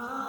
Ah.